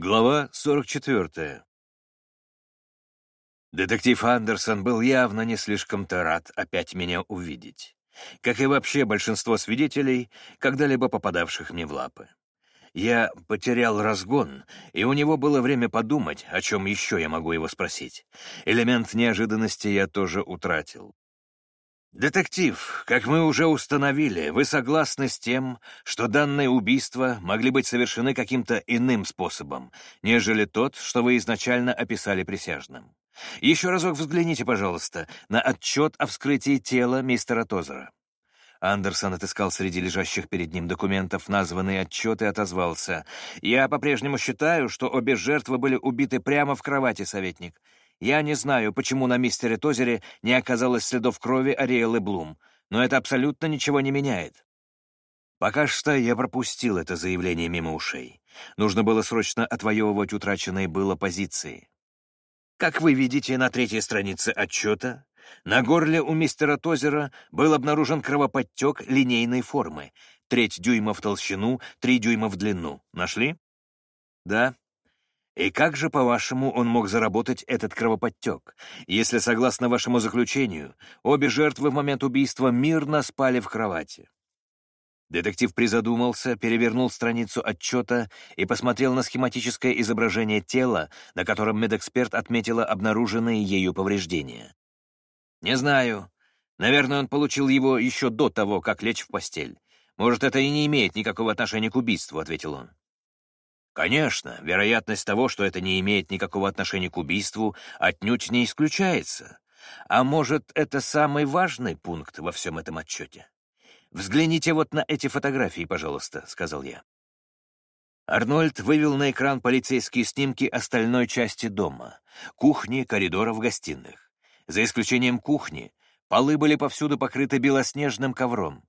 Глава 44. Детектив Андерсон был явно не слишком-то рад опять меня увидеть, как и вообще большинство свидетелей, когда-либо попадавших мне в лапы. Я потерял разгон, и у него было время подумать, о чем еще я могу его спросить. Элемент неожиданности я тоже утратил. «Детектив, как мы уже установили, вы согласны с тем, что данные убийства могли быть совершены каким-то иным способом, нежели тот, что вы изначально описали присяжным? Еще разок взгляните, пожалуйста, на отчет о вскрытии тела мистера Тозера». Андерсон отыскал среди лежащих перед ним документов названный отчет и отозвался. «Я по-прежнему считаю, что обе жертвы были убиты прямо в кровати, советник. Я не знаю, почему на мистере Тозере не оказалось следов крови Ариэлы Блум, но это абсолютно ничего не меняет. Пока что я пропустил это заявление мимо ушей. Нужно было срочно отвоевывать утраченные было позиции. Как вы видите на третьей странице отчета, на горле у мистера Тозера был обнаружен кровоподтек линейной формы, треть дюйма в толщину, три дюйма в длину. Нашли? Да, и как же, по-вашему, он мог заработать этот кровоподтек, если, согласно вашему заключению, обе жертвы в момент убийства мирно спали в кровати? Детектив призадумался, перевернул страницу отчета и посмотрел на схематическое изображение тела, на котором медэксперт отметила обнаруженные ею повреждения. «Не знаю. Наверное, он получил его еще до того, как лечь в постель. Может, это и не имеет никакого отношения к убийству», — ответил он. Конечно, вероятность того, что это не имеет никакого отношения к убийству, отнюдь не исключается. А может, это самый важный пункт во всем этом отчете? «Взгляните вот на эти фотографии, пожалуйста», — сказал я. Арнольд вывел на экран полицейские снимки остальной части дома — кухни, коридоров, гостиных. За исключением кухни, полы были повсюду покрыты белоснежным ковром.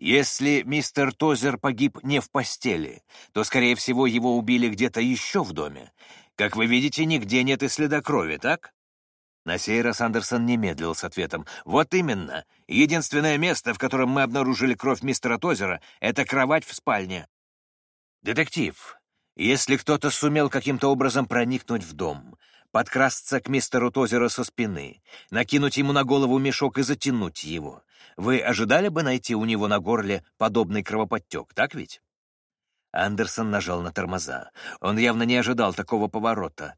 Если мистер Тозер погиб не в постели, то, скорее всего, его убили где-то еще в доме. Как вы видите, нигде нет и следа крови, так? На сей раз Андерсон не медлил с ответом. «Вот именно. Единственное место, в котором мы обнаружили кровь мистера Тозера, — это кровать в спальне». «Детектив, если кто-то сумел каким-то образом проникнуть в дом, подкрасться к мистеру Тозеру со спины, накинуть ему на голову мешок и затянуть его. Вы ожидали бы найти у него на горле подобный кровоподтек, так ведь?» Андерсон нажал на тормоза. Он явно не ожидал такого поворота.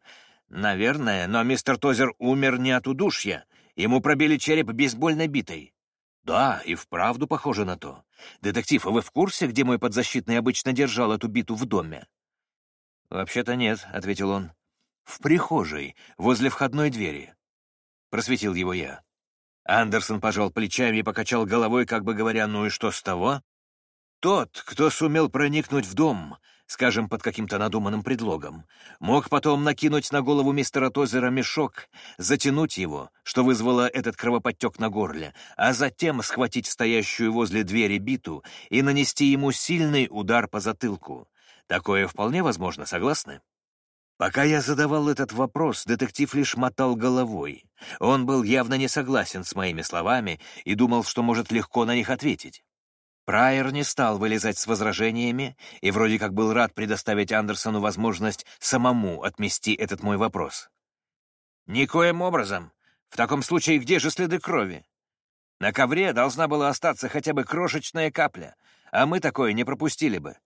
«Наверное, но мистер Тозер умер не от удушья. Ему пробили череп бейсбольной битой». «Да, и вправду похоже на то. Детектив, а вы в курсе, где мой подзащитный обычно держал эту биту в доме?» «Вообще-то нет», — ответил он. «В прихожей, возле входной двери». Просветил его я. Андерсон пожал плечами и покачал головой, как бы говоря, ну и что с того? Тот, кто сумел проникнуть в дом, скажем, под каким-то надуманным предлогом, мог потом накинуть на голову мистера Тозера мешок, затянуть его, что вызвало этот кровоподтек на горле, а затем схватить стоящую возле двери биту и нанести ему сильный удар по затылку. Такое вполне возможно, согласны? Пока я задавал этот вопрос, детектив лишь мотал головой. Он был явно не согласен с моими словами и думал, что может легко на них ответить. Прайер не стал вылезать с возражениями и вроде как был рад предоставить Андерсону возможность самому отмести этот мой вопрос. «Никоим образом. В таком случае где же следы крови? На ковре должна была остаться хотя бы крошечная капля, а мы такое не пропустили бы.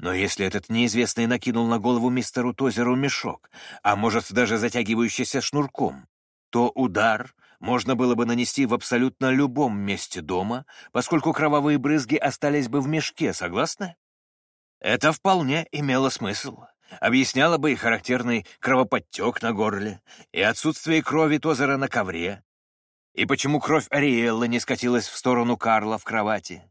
Но если этот неизвестный накинул на голову мистеру Тозеру мешок, а может даже затягивающийся шнурком, то удар можно было бы нанести в абсолютно любом месте дома, поскольку кровавые брызги остались бы в мешке, согласны? Это вполне имело смысл. Объясняло бы и характерный кровоподтек на горле, и отсутствие крови Тозера на ковре, и почему кровь Ариэллы не скатилась в сторону Карла в кровати.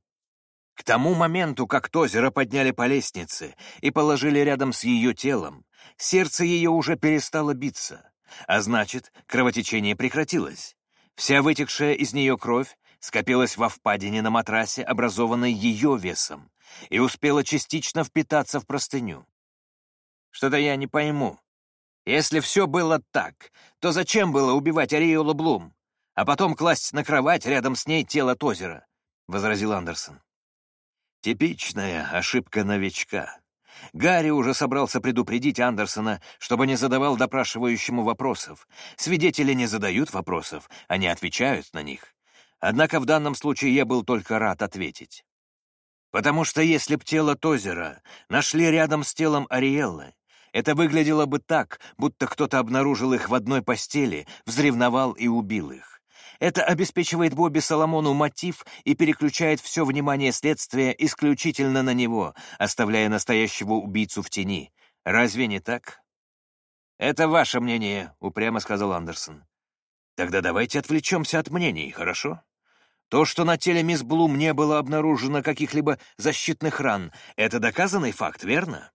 К тому моменту, как Тозера подняли по лестнице и положили рядом с ее телом, сердце ее уже перестало биться, а значит, кровотечение прекратилось. Вся вытекшая из нее кровь скопилась во впадине на матрасе, образованной ее весом, и успела частично впитаться в простыню. Что-то я не пойму. Если все было так, то зачем было убивать Ариола Блум, а потом класть на кровать рядом с ней тело Тозера? — возразил Андерсон. Типичная ошибка новичка. Гарри уже собрался предупредить Андерсона, чтобы не задавал допрашивающему вопросов. Свидетели не задают вопросов, они отвечают на них. Однако в данном случае я был только рад ответить. Потому что если б тело Тозера нашли рядом с телом Ариэллы, это выглядело бы так, будто кто-то обнаружил их в одной постели, взревновал и убил их. Это обеспечивает Бобби Соломону мотив и переключает все внимание следствия исключительно на него, оставляя настоящего убийцу в тени. Разве не так? «Это ваше мнение», — упрямо сказал Андерсон. «Тогда давайте отвлечемся от мнений, хорошо? То, что на теле мисс Блум не было обнаружено каких-либо защитных ран, это доказанный факт, верно?»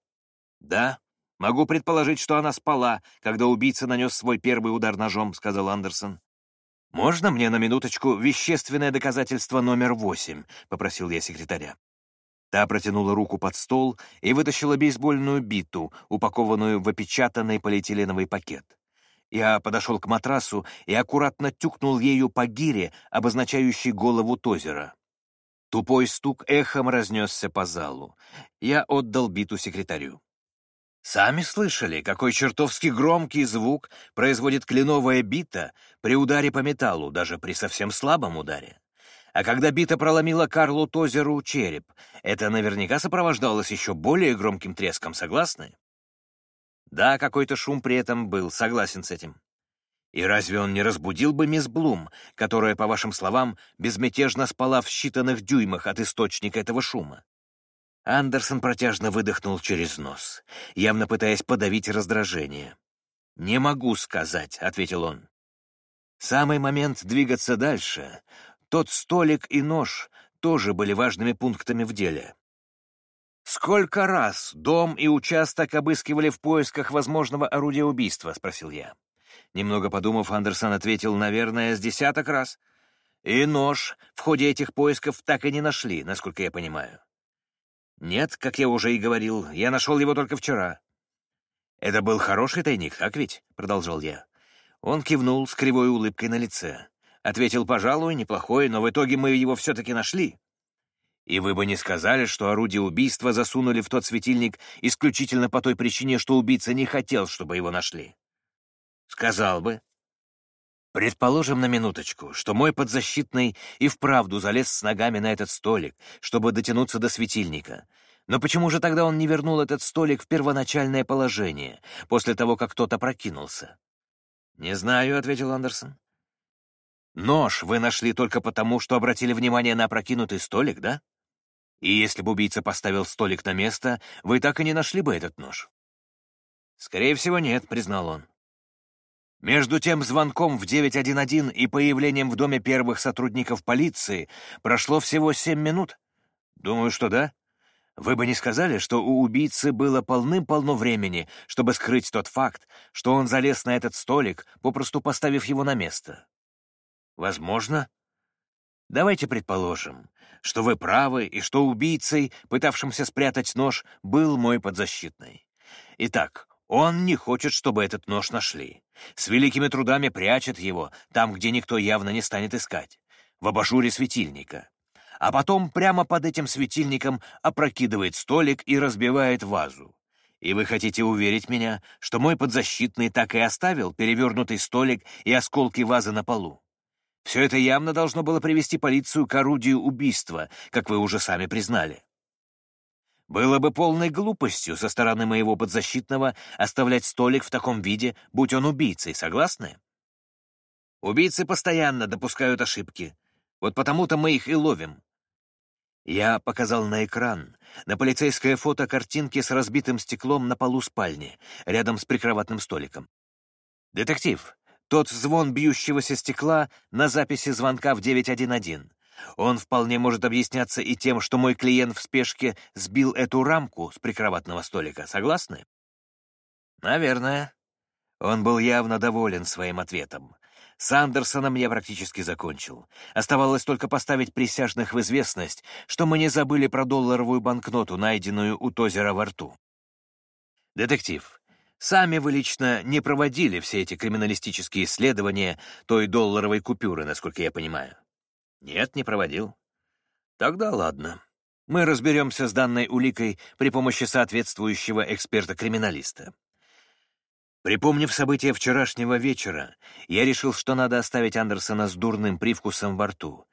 «Да», «Могу предположить, что она спала, когда убийца нанес свой первый удар ножом», — сказал Андерсон. «Можно мне на минуточку вещественное доказательство номер восемь?» — попросил я секретаря. Та протянула руку под стол и вытащила бейсбольную биту, упакованную в опечатанный полиэтиленовый пакет. Я подошел к матрасу и аккуратно тюкнул ею по гире, обозначающей голову Тозера. Тупой стук эхом разнесся по залу. Я отдал биту секретарю. Сами слышали, какой чертовски громкий звук производит кленовая бита при ударе по металлу, даже при совсем слабом ударе. А когда бита проломила Карлу Тозеру череп, это наверняка сопровождалось еще более громким треском, согласны? Да, какой-то шум при этом был, согласен с этим. И разве он не разбудил бы мисс Блум, которая, по вашим словам, безмятежно спала в считанных дюймах от источника этого шума? Андерсон протяжно выдохнул через нос, явно пытаясь подавить раздражение. «Не могу сказать», — ответил он. «Самый момент двигаться дальше. Тот столик и нож тоже были важными пунктами в деле. «Сколько раз дом и участок обыскивали в поисках возможного орудия убийства?» — спросил я. Немного подумав, Андерсон ответил, наверное, с десяток раз. И нож в ходе этих поисков так и не нашли, насколько я понимаю. «Нет, как я уже и говорил, я нашел его только вчера». «Это был хороший тайник, так ведь?» — продолжал я. Он кивнул с кривой улыбкой на лице. Ответил, пожалуй, неплохой, но в итоге мы его все-таки нашли. И вы бы не сказали, что орудие убийства засунули в тот светильник исключительно по той причине, что убийца не хотел, чтобы его нашли? Сказал бы. Предположим на минуточку, что мой подзащитный и вправду залез с ногами на этот столик, чтобы дотянуться до светильника. Но почему же тогда он не вернул этот столик в первоначальное положение, после того, как кто-то прокинулся? «Не знаю», — ответил Андерсон. «Нож вы нашли только потому, что обратили внимание на опрокинутый столик, да? И если бы убийца поставил столик на место, вы так и не нашли бы этот нож?» «Скорее всего, нет», — признал он. Между тем звонком в 911 и появлением в доме первых сотрудников полиции прошло всего семь минут? Думаю, что да. Вы бы не сказали, что у убийцы было полным-полно времени, чтобы скрыть тот факт, что он залез на этот столик, попросту поставив его на место? Возможно. Давайте предположим, что вы правы и что убийцей, пытавшимся спрятать нож, был мой подзащитный. Итак, он не хочет, чтобы этот нож нашли. С великими трудами прячет его там, где никто явно не станет искать, в абажуре светильника. А потом прямо под этим светильником опрокидывает столик и разбивает вазу. И вы хотите уверить меня, что мой подзащитный так и оставил перевернутый столик и осколки вазы на полу? Все это явно должно было привести полицию к орудию убийства, как вы уже сами признали. Было бы полной глупостью со стороны моего подзащитного оставлять столик в таком виде, будь он убийцей, согласны? Убийцы постоянно допускают ошибки. Вот потому-то мы их и ловим. Я показал на экран, на полицейское фото картинки с разбитым стеклом на полу спальни, рядом с прикроватным столиком. «Детектив, тот звон бьющегося стекла на записи звонка в 911. Он вполне может объясняться и тем, что мой клиент в спешке сбил эту рамку с прикроватного столика. Согласны? Наверное. Он был явно доволен своим ответом. С Андерсоном я практически закончил. Оставалось только поставить присяжных в известность, что мы не забыли про долларовую банкноту, найденную у Тозера во рту. «Детектив, сами вы лично не проводили все эти криминалистические исследования той долларовой купюры, насколько я понимаю?» «Нет, не проводил». «Тогда ладно. Мы разберемся с данной уликой при помощи соответствующего эксперта-криминалиста. Припомнив события вчерашнего вечера, я решил, что надо оставить Андерсона с дурным привкусом во рту.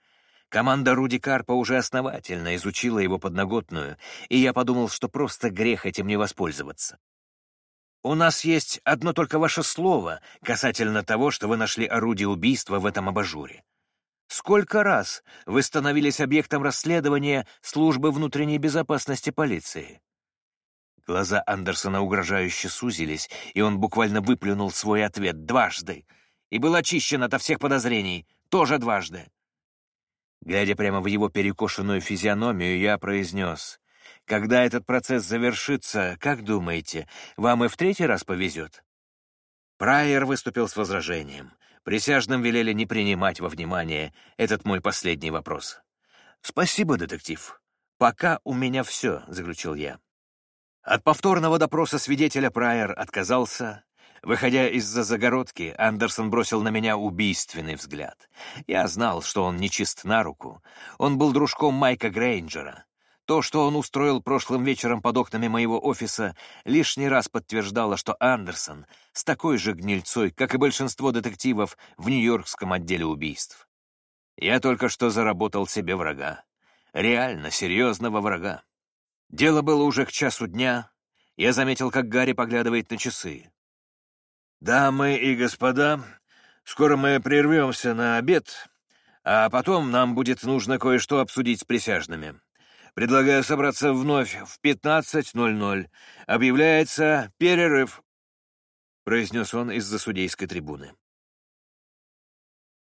Команда Руди Карпа уже основательно изучила его подноготную, и я подумал, что просто грех этим не воспользоваться. «У нас есть одно только ваше слово касательно того, что вы нашли орудие убийства в этом абажуре. Сколько раз вы становились объектом расследования службы внутренней безопасности полиции?» Глаза Андерсона угрожающе сузились, и он буквально выплюнул свой ответ дважды. И был очищен ото всех подозрений, тоже дважды. Глядя прямо в его перекошенную физиономию, я произнес, «Когда этот процесс завершится, как думаете, вам и в третий раз повезет?» Прайер выступил с возражением. Присяжным велели не принимать во внимание этот мой последний вопрос. «Спасибо, детектив. Пока у меня все», — заключил я. От повторного допроса свидетеля Прайер отказался, Выходя из-за загородки, Андерсон бросил на меня убийственный взгляд. Я знал, что он нечист на руку. Он был дружком Майка Грейнджера. То, что он устроил прошлым вечером под окнами моего офиса, лишний раз подтверждало, что Андерсон с такой же гнильцой, как и большинство детективов в Нью-Йоркском отделе убийств. Я только что заработал себе врага. Реально серьезного врага. Дело было уже к часу дня. Я заметил, как Гарри поглядывает на часы. «Дамы и господа, скоро мы прервемся на обед, а потом нам будет нужно кое-что обсудить с присяжными. Предлагаю собраться вновь в 15.00. Объявляется перерыв», — произнес он из-за судейской трибуны.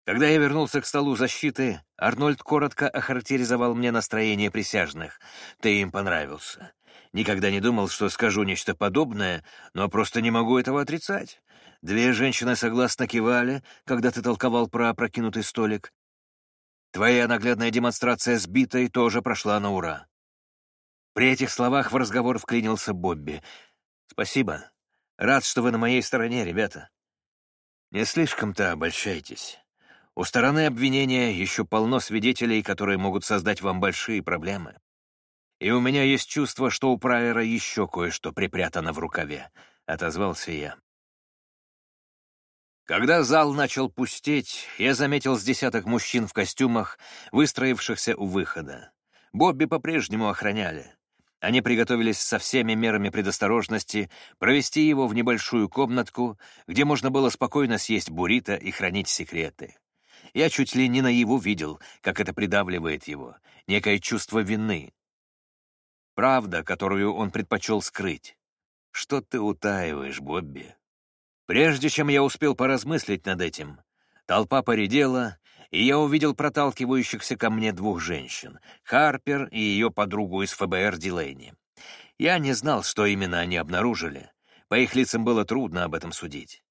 Когда я вернулся к столу защиты, Арнольд коротко охарактеризовал мне настроение присяжных. «Ты им понравился. Никогда не думал, что скажу нечто подобное, но просто не могу этого отрицать. Две женщины согласно кивали, когда ты толковал про опрокинутый столик. Твоя наглядная демонстрация сбитой тоже прошла на ура. При этих словах в разговор вклинился Бобби. «Спасибо. Рад, что вы на моей стороне, ребята. Не слишком-то обольщайтесь. У стороны обвинения еще полно свидетелей, которые могут создать вам большие проблемы. И у меня есть чувство, что у Прайера еще кое-что припрятано в рукаве», — отозвался я. Когда зал начал пустеть, я заметил с десяток мужчин в костюмах, выстроившихся у выхода. Бобби по-прежнему охраняли. Они приготовились со всеми мерами предосторожности провести его в небольшую комнатку, где можно было спокойно съесть буррито и хранить секреты. Я чуть ли не наяву видел, как это придавливает его, некое чувство вины. Правда, которую он предпочел скрыть. Что ты утаиваешь, Бобби? Прежде чем я успел поразмыслить над этим, толпа поредела, и я увидел проталкивающихся ко мне двух женщин — Харпер и ее подругу из ФБР Дилейни. Я не знал, что именно они обнаружили. По их лицам было трудно об этом судить.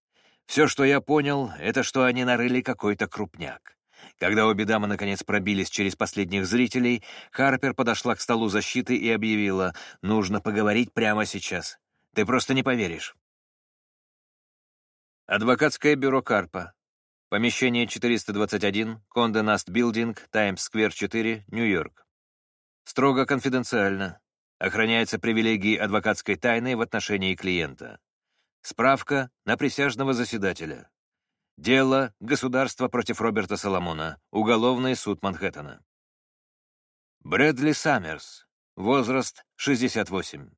Все, что я понял, это что они нарыли какой-то крупняк. Когда обе дамы наконец пробились через последних зрителей, Харпер подошла к столу защиты и объявила, «Нужно поговорить прямо сейчас. Ты просто не поверишь. Адвокатское бюро Карпа. Помещение 421, Конде Наст Билдинг, Таймс-сквер 4, Нью-Йорк. Строго конфиденциально. Охраняется привилегией адвокатской тайны в отношении клиента. Справка на присяжного заседателя. Дело «Государство против Роберта Соломона», Уголовный суд Манхэттена. Брэдли Саммерс. Возраст 68.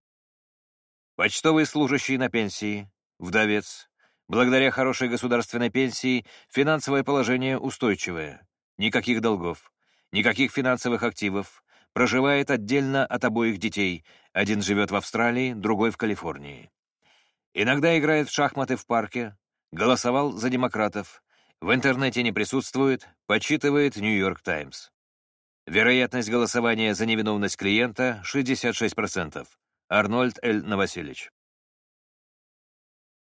Почтовый служащий на пенсии. Вдовец. Благодаря хорошей государственной пенсии финансовое положение устойчивое. Никаких долгов, никаких финансовых активов. Проживает отдельно от обоих детей. Один живет в Австралии, другой в Калифорнии. Иногда играет в шахматы в парке. Голосовал за демократов. В интернете не присутствует, почитывает «Нью-Йорк Таймс». Вероятность голосования за невиновность клиента — 66%. Арнольд Эль Новосельевич.